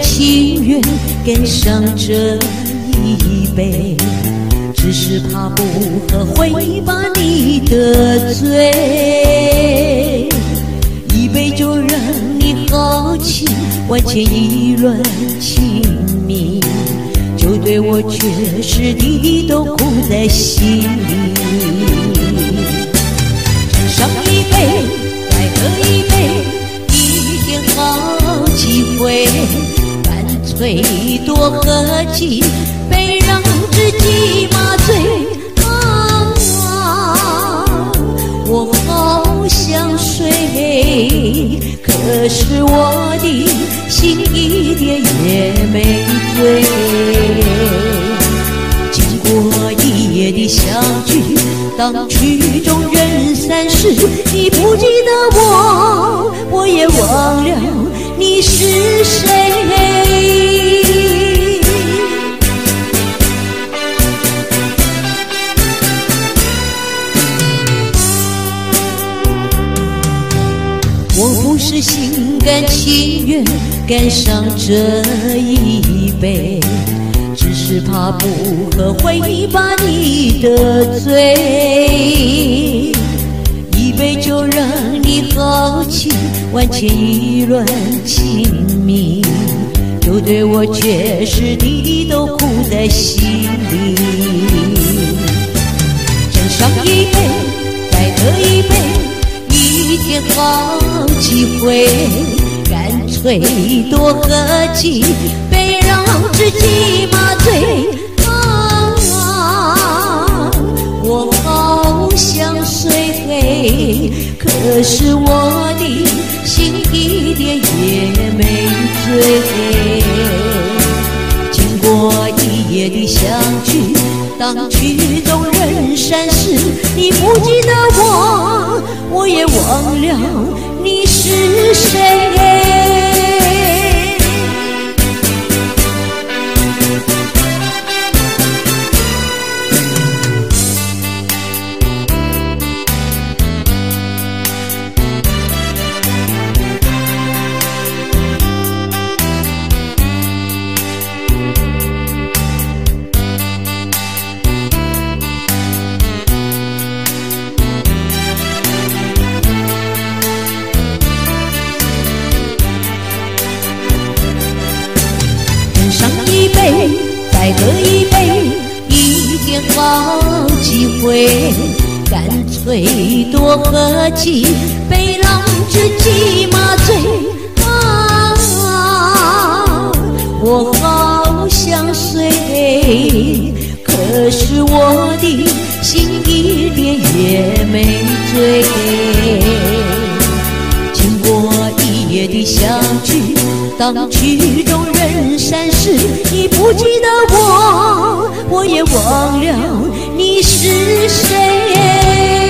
情愿干上这一杯，只是怕不喝会把你得罪。一杯就让你豪情万千意乱情迷，就对我却是滴滴都苦在心里。上一杯，再喝一杯，最多喝几杯，让自己麻醉。啊，我好想睡，可是我的心一点也没醉。经过一夜的相聚，当曲终人散时，你不记得我，我也忘了你是谁。是心甘情愿干上这一杯，只是怕不喝会把你得罪。一杯就让你豪情万千意乱情迷，就对我却是滴滴都苦在心里。斟上一杯，再喝一杯。一天好几回，干脆多喝几杯，让自己麻醉。我好想睡，可是我的心一点也没醉。经过一夜的相聚，当曲终人散时，你不记得我，我也忘了你是谁。再喝一杯，一天好几回，干脆多喝几杯，让自己麻醉。啊，我好想睡，可是我的心一点也没醉。经过一夜的相聚，当曲终人散时，你不记得我，我也忘了你是谁。